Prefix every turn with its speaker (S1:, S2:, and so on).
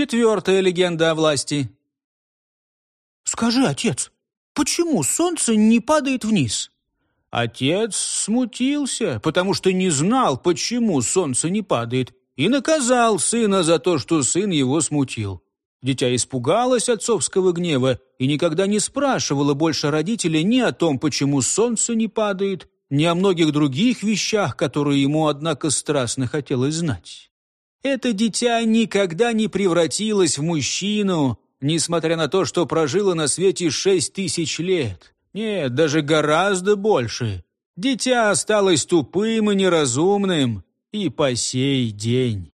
S1: Четвертая легенда о власти.
S2: «Скажи, отец, почему солнце не падает вниз?»
S1: Отец смутился, потому что не знал, почему солнце не падает, и наказал сына за то, что сын его смутил. Дитя испугалось отцовского гнева и никогда не спрашивало больше родителей ни о том, почему солнце не падает, ни о многих других вещах, которые ему, однако, страстно хотелось знать. Это дитя никогда не превратилось в мужчину, несмотря на то, что прожило на свете шесть тысяч лет. Нет, даже гораздо больше. Дитя осталось тупым и неразумным и по сей день.